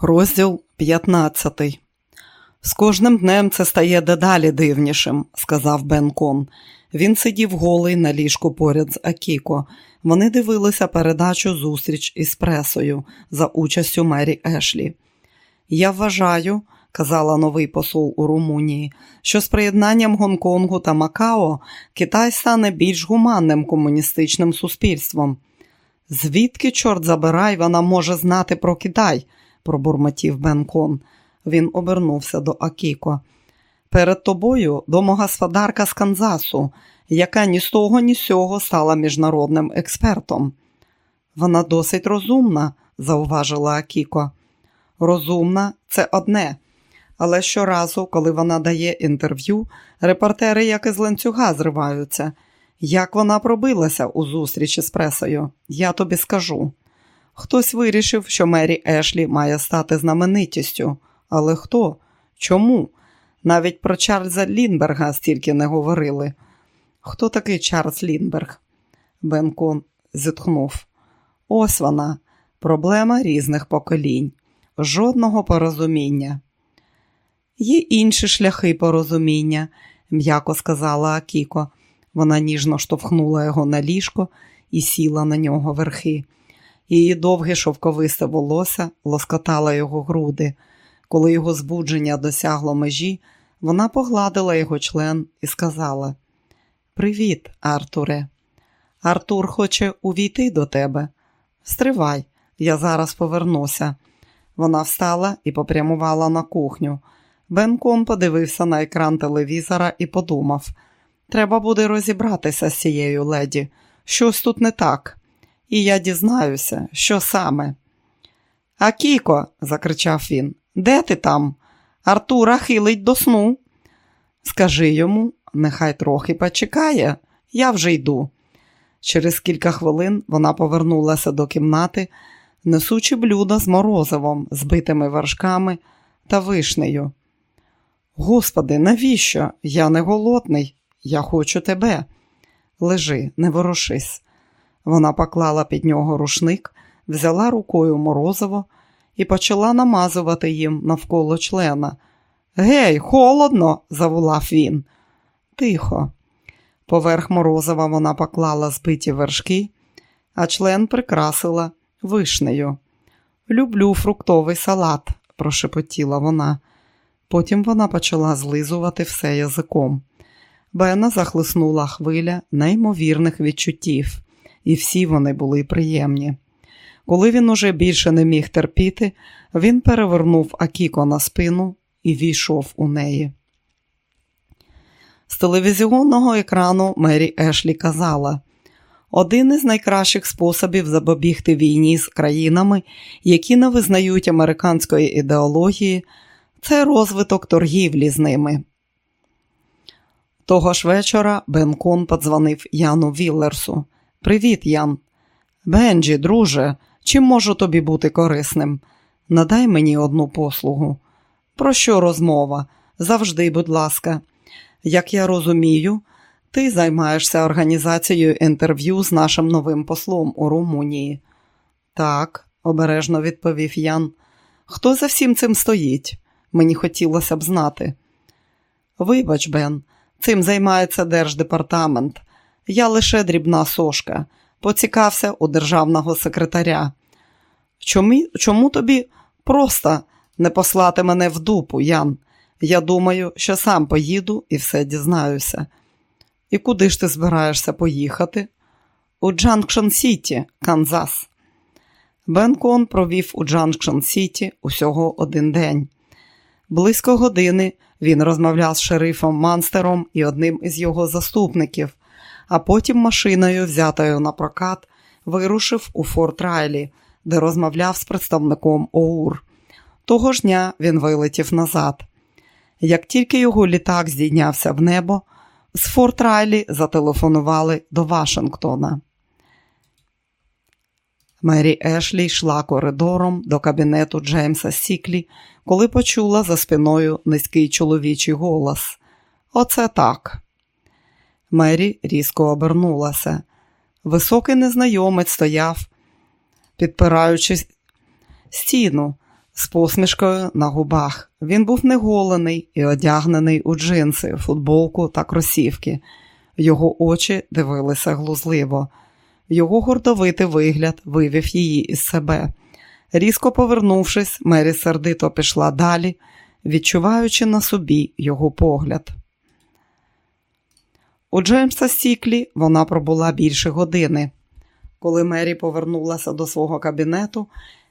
Розділ 15 З кожним днем це стає дедалі дивнішим, сказав Бен Кон. Він сидів голий на ліжку поряд з Акіко. Вони дивилися передачу зустріч із пресою за участю Мері Ешлі. Я вважаю, казала новий посол у Румунії, що з приєднанням Гонконгу та Макао Китай стане більш гуманним комуністичним суспільством. Звідки, чорт забирай, вона може знати про Китай? Пробурмотів Бенкон. Він обернувся до Акіко. Перед тобою домогосподарка з Канзасу, яка ні з того, ні з сього стала міжнародним експертом. Вона досить розумна, зауважила Акіко. Розумна це одне. Але щоразу, коли вона дає інтерв'ю, репортери як із ланцюга зриваються. Як вона пробилася у зустрічі з пресою, я тобі скажу. Хтось вирішив, що Мері Ешлі має стати знаменитістю. Але хто? Чому? Навіть про Чарльза Лінберга стільки не говорили. Хто такий Чарльз Лінберг? Бенкон зітхнув. Ось вона, проблема різних поколінь, жодного порозуміння. Є інші шляхи порозуміння, м'яко сказала Акіко. Вона ніжно штовхнула його на ліжко і сіла на нього верхи. Її довге шовковисте волосся лоскотало його груди. Коли його збудження досягло межі, вона погладила його член і сказала: Привіт, Артуре. Артур хоче увійти до тебе. Стривай, я зараз повернуся. Вона встала і попрямувала на кухню. Бенком подивився на екран телевізора і подумав: треба буде розібратися з цією леді. Щось тут не так і я дізнаюся, що саме. Акіко, закричав він, де ти там? Артура хилить до сну. Скажи йому, нехай трохи почекає, я вже йду. Через кілька хвилин вона повернулася до кімнати, несучи блюдо з морозивом, збитими вершками та вишнею. Господи, навіщо? Я не голодний, я хочу тебе. Лежи, не ворушись. Вона поклала під нього рушник, взяла рукою морозиво і почала намазувати їм навколо члена. Гей, холодно, заволав він. Тихо. Поверх морозива вона поклала збиті вершки, а член прикрасила вишнею. Люблю фруктовий салат, прошепотіла вона. Потім вона почала злизувати все язиком. Бена захлиснула хвиля неймовірних відчуттів і всі вони були приємні. Коли він уже більше не міг терпіти, він перевернув Акіко на спину і війшов у неї. З телевізіонного екрану Мері Ешлі казала: один із найкращих способів запобігти війні з країнами, які не визнають американської ідеології, це розвиток торгівлі з ними. Того ж вечора Бен Кон подзвонив Яну Віллерсу. Привіт, Ян. Бенджі, друже, чим можу тобі бути корисним? Надай мені одну послугу. Про що розмова? Завжди, будь ласка. Як я розумію, ти займаєшся організацією інтерв'ю з нашим новим послом у Румунії. Так, обережно відповів Ян. Хто за всім цим стоїть? Мені хотілося б знати. Вибач, Бен, цим займається Держдепартамент. Я лише дрібна сошка, поцікався у державного секретаря. Чому, чому тобі просто не послати мене в дупу, Ян? Я думаю, що сам поїду і все дізнаюся. І куди ж ти збираєшся поїхати? У Джанкшн Сіті, Канзас. Бен Кон провів у Джанкшн Сіті усього один день. Близько години він розмовляв з шерифом Манстером і одним із його заступників а потім машиною, взятою на прокат, вирушив у Форт Райлі, де розмовляв з представником ОУР. Того ж дня він вилетів назад. Як тільки його літак здійнявся в небо, з Форт Райлі зателефонували до Вашингтона. Мері Ешлі йшла коридором до кабінету Джеймса Сіклі, коли почула за спиною низький чоловічий голос. Оце так. Мері різко обернулася. Високий незнайомець стояв, підпираючи стіну, з посмішкою на губах. Він був неголений і одягнений у джинси, футболку та кросівки. Його очі дивилися глузливо. Його гордовитий вигляд вивів її із себе. Різко повернувшись, Мері сердито пішла далі, відчуваючи на собі його погляд. У Джеймса Сіклі вона пробула більше години. Коли Мері повернулася до свого кабінету,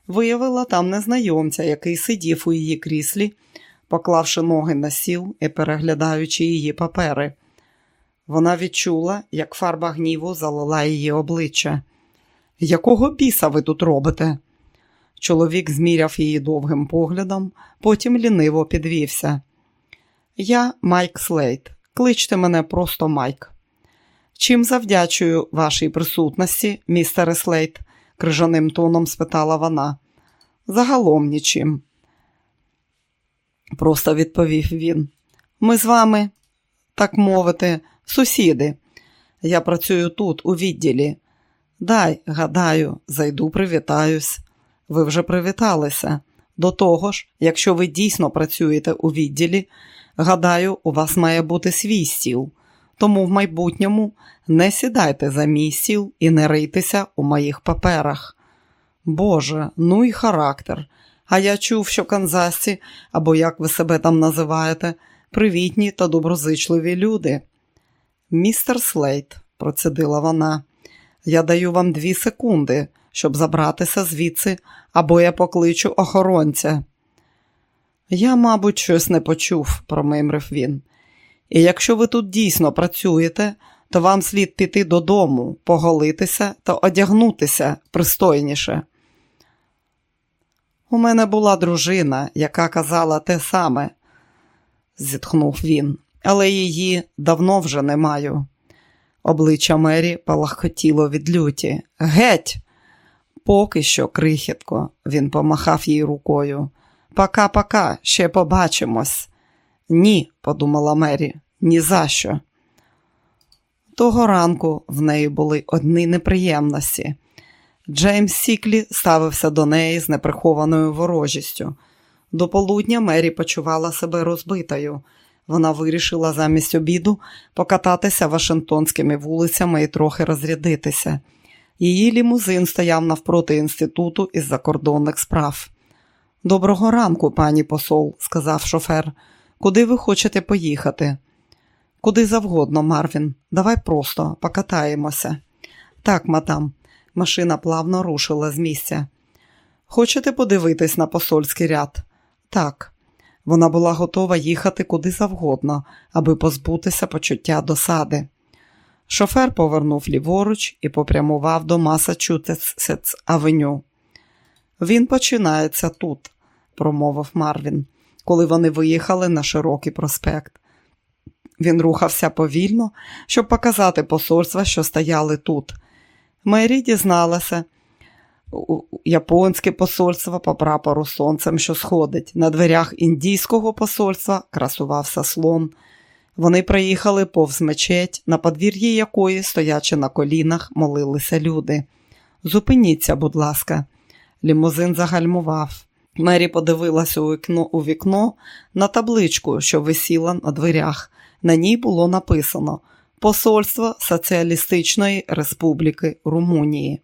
виявила там незнайомця, який сидів у її кріслі, поклавши ноги на сіл і переглядаючи її папери. Вона відчула, як фарба гніву залила її обличчя. Якого біса ви тут робите? Чоловік зміряв її довгим поглядом, потім ліниво підвівся. Я Майк Слейт. Кличте мене просто Майк. Чим завдячую вашій присутності, містере Слейт? крижаним тоном спитала вона. Загалом нічим. Просто відповів він. Ми з вами, так мовити, сусіди. Я працюю тут, у відділі. Дай, гадаю, зайду, привітаюсь. Ви вже привіталися. До того ж, якщо ви дійсно працюєте у відділі, гадаю, у вас має бути свій стіл. Тому в майбутньому не сідайте за мій стіл і не riйтеся у моїх паперах. Боже, ну і характер. А я чув, що канзасці, або як ви себе там називаєте, привітні та доброзичливі люди. Містер Слейт, процедила вона, я даю вам дві секунди, щоб забратися звідси, або я покличу охоронця. Я, мабуть, щось не почув, промимрив він. І якщо ви тут дійсно працюєте, то вам слід піти додому, поголитися та одягнутися пристойніше. У мене була дружина, яка казала те саме, зітхнув він, але її давно вже не маю. Обличчя Мері палахотіло від люті. Геть! Поки що, крихітко, він помахав їй рукою. Пока-пока, ще побачимось. Ні, подумала Мері, ні за що. Того ранку в неї були одні неприємності. Джеймс Сіклі ставився до неї з неприхованою ворожістю. До полудня Мері почувала себе розбитою. Вона вирішила замість обіду покататися Вашингтонськими вулицями і трохи розрядитися. Її лімузин стояв навпроти інституту із закордонних справ. Доброго ранку, пані посол, сказав шофер. Куди ви хочете поїхати? Куди завгодно, Марвін. Давай просто покатаємося. Так, мадам. Машина плавно рушила з місця. Хочете подивитись на посольський ряд? Так. Вона була готова їхати куди завгодно, аби позбутися почуття досади. Шофер повернув ліворуч і попрямував до Масачусетс авеню. Він починається тут, промовив Марвін, коли вони виїхали на широкий проспект. Він рухався повільно, щоб показати посольства, що стояли тут. Мері дізналася японське посольство по прапору сонцем, що сходить. На дверях індійського посольства красувався слон. Вони приїхали повз мечеть, на подвір'ї якої, стоячи на колінах, молилися люди. Зупиніться, будь ласка, лімузин загальмував. Мері подивилася у вікно, у вікно на табличку, що висіла на дверях. На ній було написано Посольство Соціалістичної Республіки Румунії.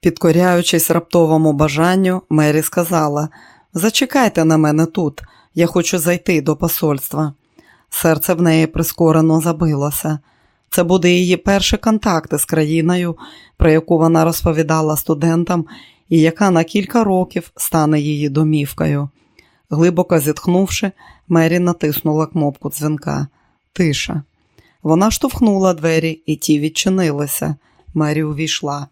Підкоряючись раптовому бажанню, Мері сказала Зачекайте на мене тут, я хочу зайти до посольства. Серце в неї прискорено забилося. Це буде її перші контакти з країною, про яку вона розповідала студентам, і яка на кілька років стане її домівкою. Глибоко зітхнувши, Мері натиснула кнопку дзвінка. Тиша. Вона штовхнула двері, і ті відчинилися. Мері увійшла.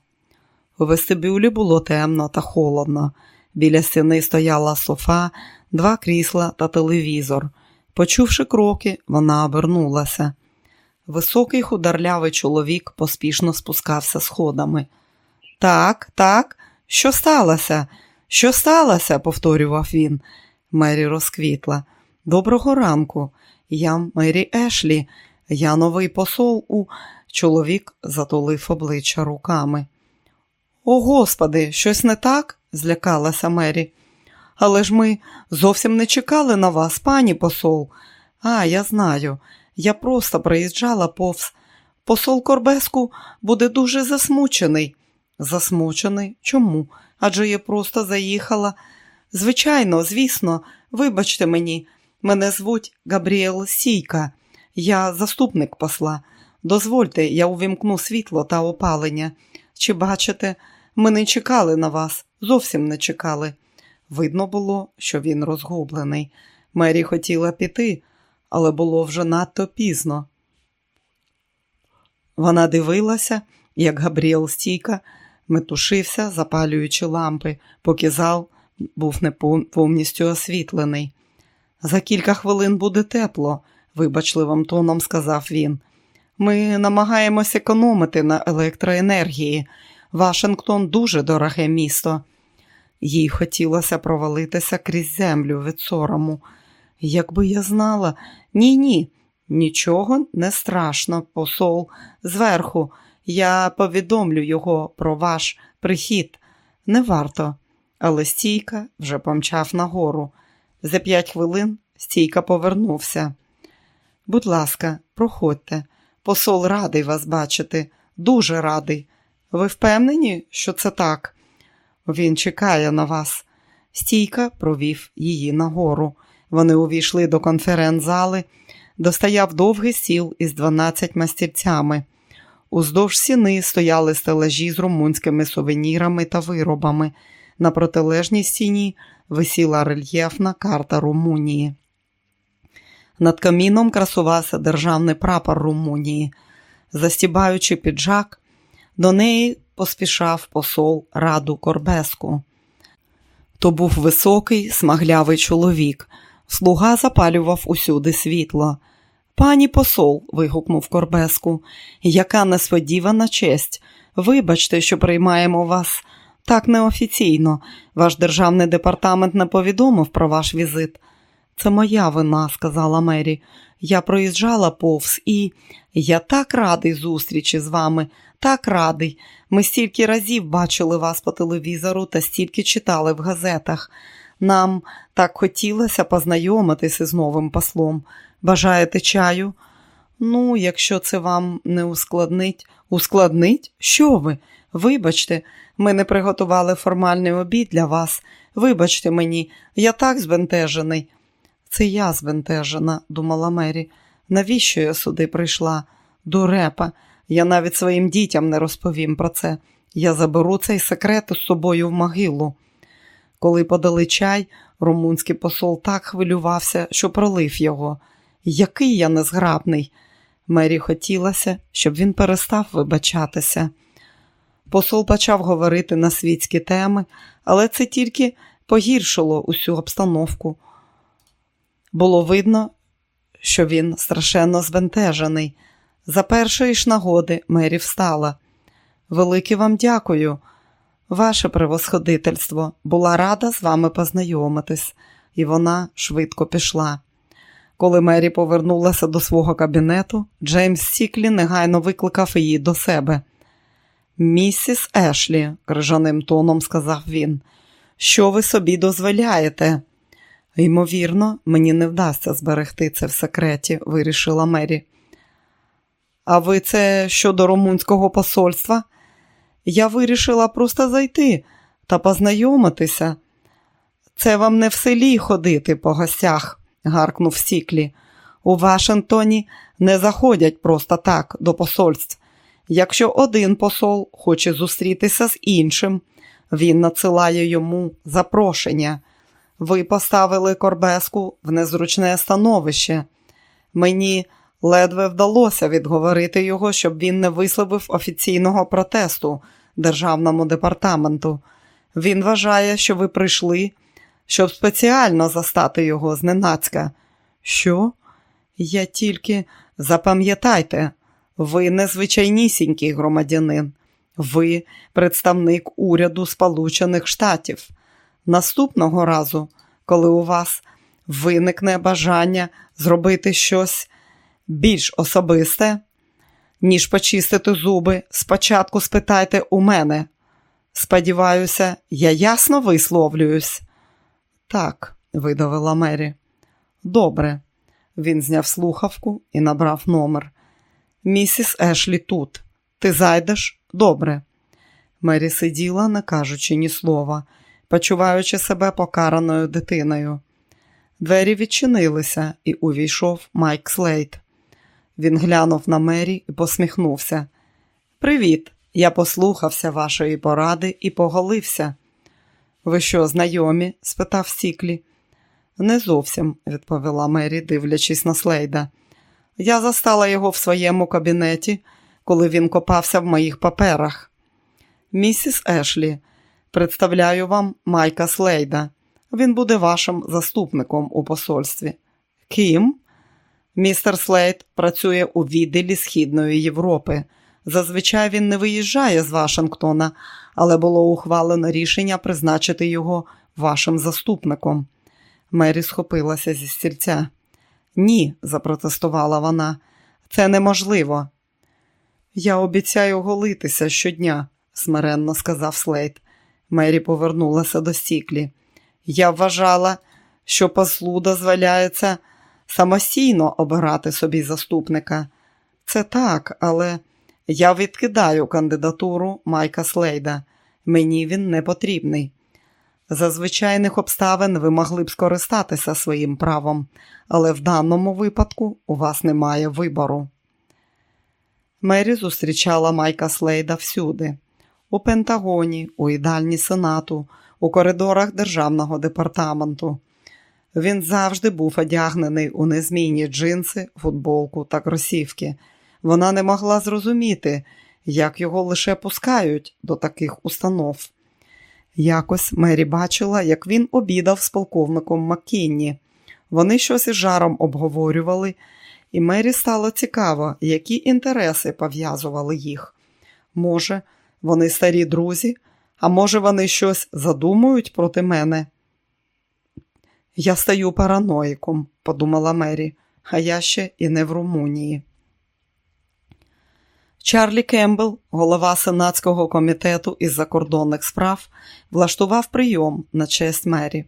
У вестибюлі було темно та холодно. Біля стіни стояла софа, два крісла та телевізор. Почувши кроки, вона обернулася. Високий хударлявий чоловік поспішно спускався сходами. Так, так, що сталося? Що сталося? повторював він. Мері розквітла. Доброго ранку. Я Мері Ешлі, я новий посол у. Чоловік затулив обличчя руками. О, господи, щось не так? злякалася Мері. Але ж ми зовсім не чекали на вас, пані посол. А, я знаю. Я просто приїжджала повз. Посол Корбеску буде дуже засмучений. Засмучений? Чому? Адже я просто заїхала. Звичайно, звісно, вибачте мені, мене звуть Габріел Сійка, я заступник посла. Дозвольте, я увімкну світло та опалення. Чи бачите, ми не чекали на вас, зовсім не чекали. Видно було, що він розгублений. Мері хотіла піти, але було вже надто пізно. Вона дивилася, як Габріел стійка метушився, запалюючи лампи, поки зал був не повністю освітлений. За кілька хвилин буде тепло, вибачливим тоном сказав він. Ми намагаємось економити на електроенергії. Вашингтон дуже дороге місто. Їй хотілося провалитися крізь землю від сорому. Якби я знала, ні, ні, нічого не страшно, посол. Зверху, я повідомлю його про ваш прихід. Не варто. Але стійка вже помчав нагору. За п'ять хвилин стійка повернувся. Будь ласка, проходьте. Посол радий вас бачити, дуже радий. Ви впевнені, що це так? Він чекає на вас. Стійка провів її нагору. Вони увійшли до конференц-зали, де стояв довгий стіл із 12 стільцями. Уздовж сіни стояли стелажі з румунськими сувенірами та виробами. На протилежній стіні висіла рельєфна карта Румунії. Над каміном красувався державний прапор Румунії. Застібаючи піджак, до неї поспішав посол раду Корбеску. То був високий, смаглявий чоловік. Слуга запалював усюди світло. Пані посол, вигукнув Корбеску, яка несподівана честь. Вибачте, що приймаємо вас так неофіційно. Ваш державний департамент не повідомив про ваш візит. Це моя вина, сказала Мері. Я проїжджала повз і я так радий зустрічі з вами, так радий. Ми стільки разів бачили вас по телевізору та стільки читали в газетах. Нам так хотілося познайомитися з новим послом. Бажаєте чаю? Ну, якщо це вам не ускладнить. Ускладнить? Що ви? Вибачте, ми не приготували формальний обід для вас. Вибачте мені, я так збентежений. Це я збентежена, думала Мері. Навіщо я сюди прийшла? Дурепа. Я навіть своїм дітям не розповім про це. Я заберу цей секрет із собою в могилу. Коли подали чай, румунський посол так хвилювався, що пролив його. Який я незграбний. Мері хотілося, щоб він перестав вибачатися. Посол почав говорити на світські теми, але це тільки погіршило усю обстановку. Було видно, що він страшенно збентежений. За першої ж нагоди Мері встала. Велике вам дякую, ваше превосходительство, була рада з вами познайомитись, і вона швидко пішла. Коли Мері повернулася до свого кабінету, Джеймс Сіклі негайно викликав її до себе. Місіс Ешлі, крижаним тоном сказав він, що ви собі дозволяєте? Ймовірно, мені не вдасться зберегти це в секреті, вирішила Мері. А ви це щодо румунського посольства? Я вирішила просто зайти та познайомитися. Це вам не в селі ходити по гостях, гаркнув Сіклі. У Вашингтоні не заходять просто так до посольств. Якщо один посол хоче зустрітися з іншим, він надсилає йому запрошення. Ви поставили Корбеску в незручне становище. Мені ледве вдалося відговорити його, щоб він не висловив офіційного протесту державному департаменту. Він вважає, що ви прийшли, щоб спеціально застати його зненацька. Що? Я тільки запам'ятайте, ви незвичайнісінький громадянин, ви представник уряду Сполучених Штатів. Наступного разу, коли у вас виникне бажання зробити щось більш особисте, ніж почистити зуби, спочатку спитайте у мене. Сподіваюся, я ясно висловлююсь. Так, видавила Мері. Добре. Він зняв слухавку і набрав номер. Місіс Ешлі тут. Ти зайдеш? Добре. Мері сиділа, не кажучи ні слова, почуваючи себе покараною дитиною. Двері відчинилися, і увійшов Майк Слейт. Він глянув на Мері і посміхнувся. Привіт, я послухався вашої поради і поголився. Ви що, знайомі? спитав Стіклі. Не зовсім, відповіла Мері, дивлячись на Слейда. Я застала його в своєму кабінеті, коли він копався в моїх паперах. Місіс Ешлі, представляю вам Майка Слейда. Він буде вашим заступником у посольстві. Ким? Містер Слейд працює у відділі Східної Європи. Зазвичай він не виїжджає з Вашингтона, але було ухвалено рішення призначити його вашим заступником. Мері схопилася зі стільця. Ні, запротестувала вона, це неможливо. Я обіцяю голитися щодня, смиренно сказав Слейд. Мері повернулася до Стіклі. Я вважала, що послу дозволяється самостійно обирати собі заступника. Це так, але я відкидаю кандидатуру Майка Слейда. Мені він не потрібний. За звичайних обставин ви могли б скористатися своїм правом, але в даному випадку у вас немає вибору. Мері зустрічала Майка Слейда всюди, у Пентагоні, у їдальні Сенату, у коридорах Державного департаменту. Він завжди був одягнений у незмінні джинси, футболку та кросівки. Вона не могла зрозуміти, як його лише пускають до таких установ. Якось Мері бачила, як він обідав з полковником Маккінні. Вони щось із жаром обговорювали, і Мері стало цікаво, які інтереси пов'язували їх. Може, вони старі друзі, а може, вони щось задумують проти мене? Я стаю параноїком, подумала Мері, а я ще і не в Румунії. Чарлі Кембл, голова Сенатського комітету із закордонних справ, влаштував прийом на честь Мері.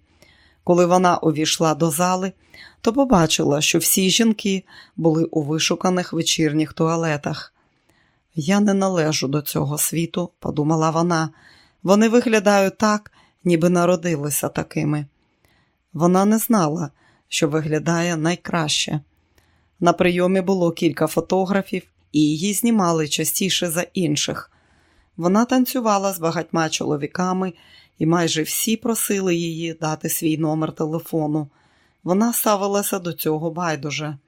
Коли вона увійшла до зали, то побачила, що всі жінки були у вишуканих вечірніх туалетах. Я не належу до цього світу, подумала вона. Вони виглядають так, ніби народилися такими. Вона не знала, що виглядає найкраще. На прийомі було кілька фотографів, і її знімали частіше за інших. Вона танцювала з багатьма чоловіками, і майже всі просили її дати свій номер телефону. Вона ставилася до цього байдуже.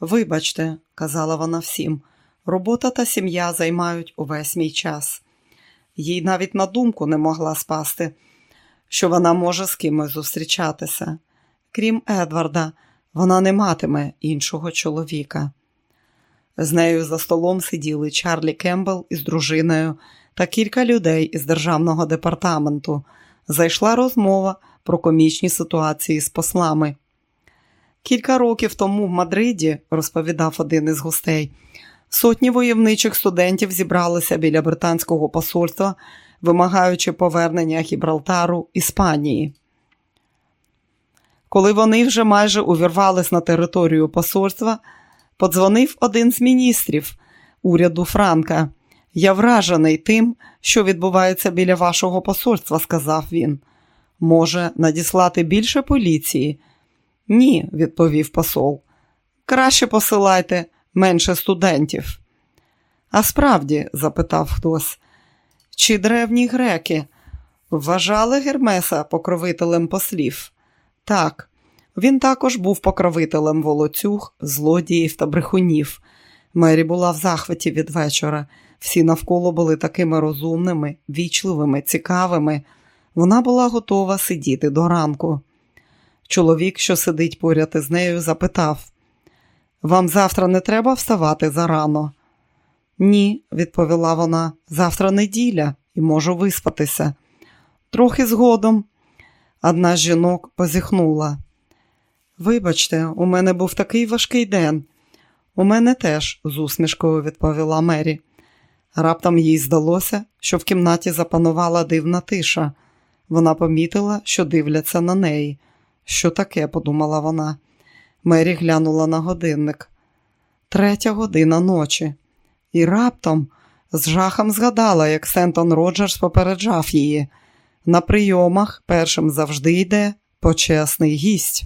Вибачте, казала вона всім, робота та сім'я займають увесь мій час. Їй навіть на думку не могла спасти, що вона може з кимось зустрічатися. Крім Едварда, вона не матиме іншого чоловіка. З нею за столом сиділи Чарлі Кембл із дружиною та кілька людей із державного департаменту. Зайшла розмова про комічні ситуації з послами. Кілька років тому в Мадриді, розповідав один із гостей, сотні войовничих студентів зібралися біля британського посольства, вимагаючи повернення Гібралтару Іспанії. Коли вони вже майже увірвались на територію посольства, подзвонив один з міністрів уряду Франка. Я вражений тим, що відбувається біля вашого посольства, сказав він. Може, надіслати більше поліції? Ні, відповів посол. Краще посилайте менше студентів. А справді, запитав хтось, чи древні греки вважали Гермеса покровителем послів? Так, він також був покровителем волоцюг, злодіїв та брехунів. Мері була в захваті від вечора. Всі навколо були такими розумними, вічливими, цікавими. Вона була готова сидіти до ранку. Чоловік, що сидить поряд із нею, запитав: Вам завтра не треба вставати зарано? Ні, відповіла вона, завтра неділя і можу виспатися. Трохи згодом. Одна з жінок позіхнула. Вибачте, у мене був такий важкий день. У мене теж, з усмішкою відповіла Мері. Раптом їй здалося, що в кімнаті запанувала дивна тиша. Вона помітила, що дивляться на неї. Що таке? подумала вона. Мері глянула на годинник. Третя година ночі. І раптом з жахом згадала, як Сентон Роджерс попереджав її. На прийомах першим завжди йде почесний гість.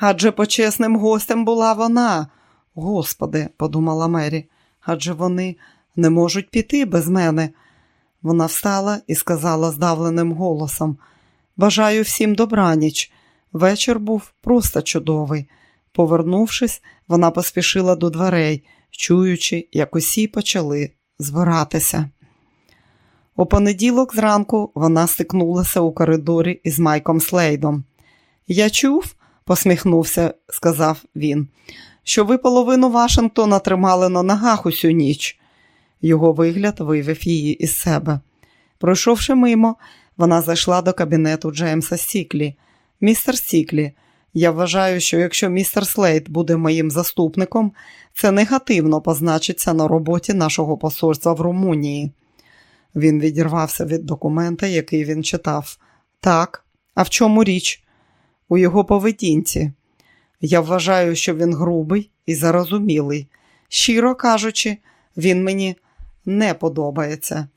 Адже почесним гостем була вона. Господи, подумала Мері, адже вони не можуть піти без мене. Вона встала і сказала здавленим голосом Бажаю всім добраніч. Вечір був просто чудовий. Повернувшись, вона поспішила до дверей, чуючи, як усі почали збиратися. У понеділок зранку вона стикнулася у коридорі із Майком Слейдом. Я чув, посміхнувся, сказав він, що ви половину Вашингтона тримали на ногах усю ніч. Його вигляд вивів її із себе. Пройшовши мимо, вона зайшла до кабінету Джеймса Стіклі. Містер Стіклі, я вважаю, що якщо містер Слейд буде моїм заступником, це негативно позначиться на роботі нашого посольства в Румунії. Він відірвався від документа, який він читав. Так, а в чому річ? У його поведінці. Я вважаю, що він грубий і зарозумілий. Щиро кажучи, він мені не подобається.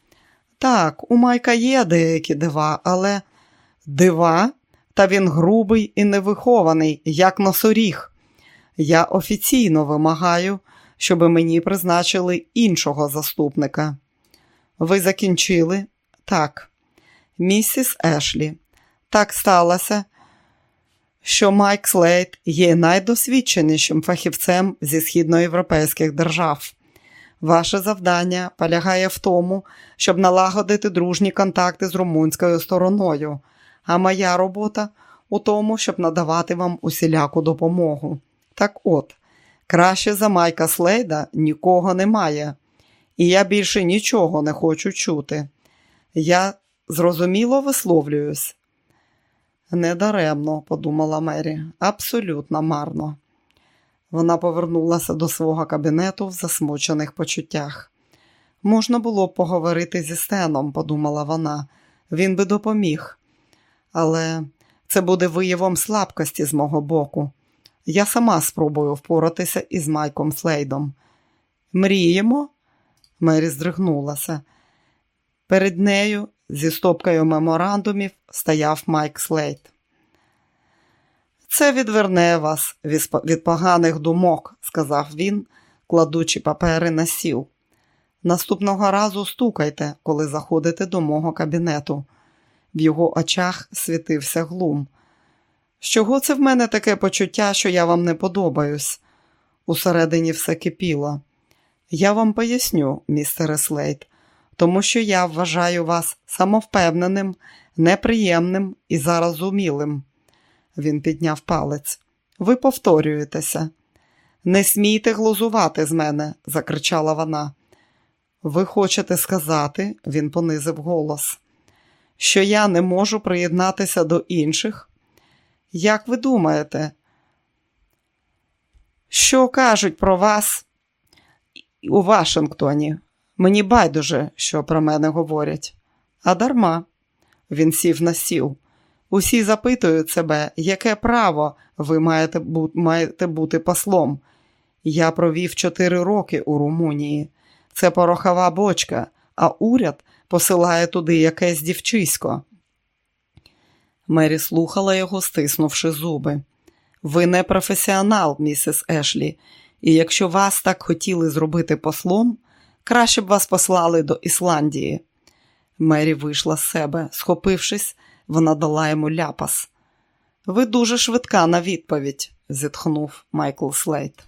Так, у Майка є деякі дива, але дива, та він грубий і невихований, як носоріг. Я офіційно вимагаю, щоб мені призначили іншого заступника. Ви закінчили? Так. Місіс Ешлі. Так сталося, що Майк Слейт є найдосвідченішим фахівцем зі східноєвропейських держав. Ваше завдання полягає в тому, щоб налагодити дружні контакти з румунською стороною, а моя робота у тому, щоб надавати вам усіляку допомогу. Так от, краще за Майка Слейда нікого немає, і я більше нічого не хочу чути. Я зрозуміло висловлююсь. Недаремно, подумала Мері, абсолютно марно. Вона повернулася до свого кабінету в засмучених почуттях. Можна було б поговорити зі Стеном, подумала вона, він би допоміг. Але це буде виявом слабкості з мого боку. Я сама спробую впоратися із Майком Слейдом. Мріємо? Мері здригнулася. Перед нею зі стопкою меморандумів стояв Майк Слейд. Це відверне вас від поганих думок, сказав він, кладучи папери на сіл. Наступного разу стукайте, коли заходите до мого кабінету. В його очах світився глум. З чого це в мене таке почуття, що я вам не подобаюсь? Усередині все кипіло. Я вам поясню, містере Слейд, тому що я вважаю вас самовпевненим, неприємним і зарозумілим. Він підняв палець. Ви повторюєтеся. Не смійте глузувати з мене, закричала вона. Ви хочете сказати, він понизив голос, що я не можу приєднатися до інших? Як ви думаєте, що кажуть про вас у Вашингтоні? Мені байдуже, що про мене говорять. А дарма, він сів на сіл. Усі запитують себе, яке право ви маєте, маєте бути послом. Я провів чотири роки у Румунії. Це порохова бочка, а уряд посилає туди якесь дівчисько. Мері слухала його, стиснувши зуби. Ви не професіонал, місіс Ешлі, і якщо вас так хотіли зробити послом, краще б вас послали до Ісландії. Мері вийшла з себе, схопившись, вона дала йому ляпас. Ви дуже швидка на відповідь, зітхнув Майкл Слейт.